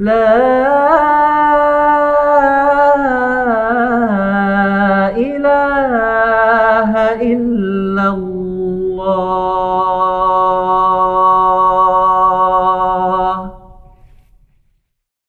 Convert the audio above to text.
لا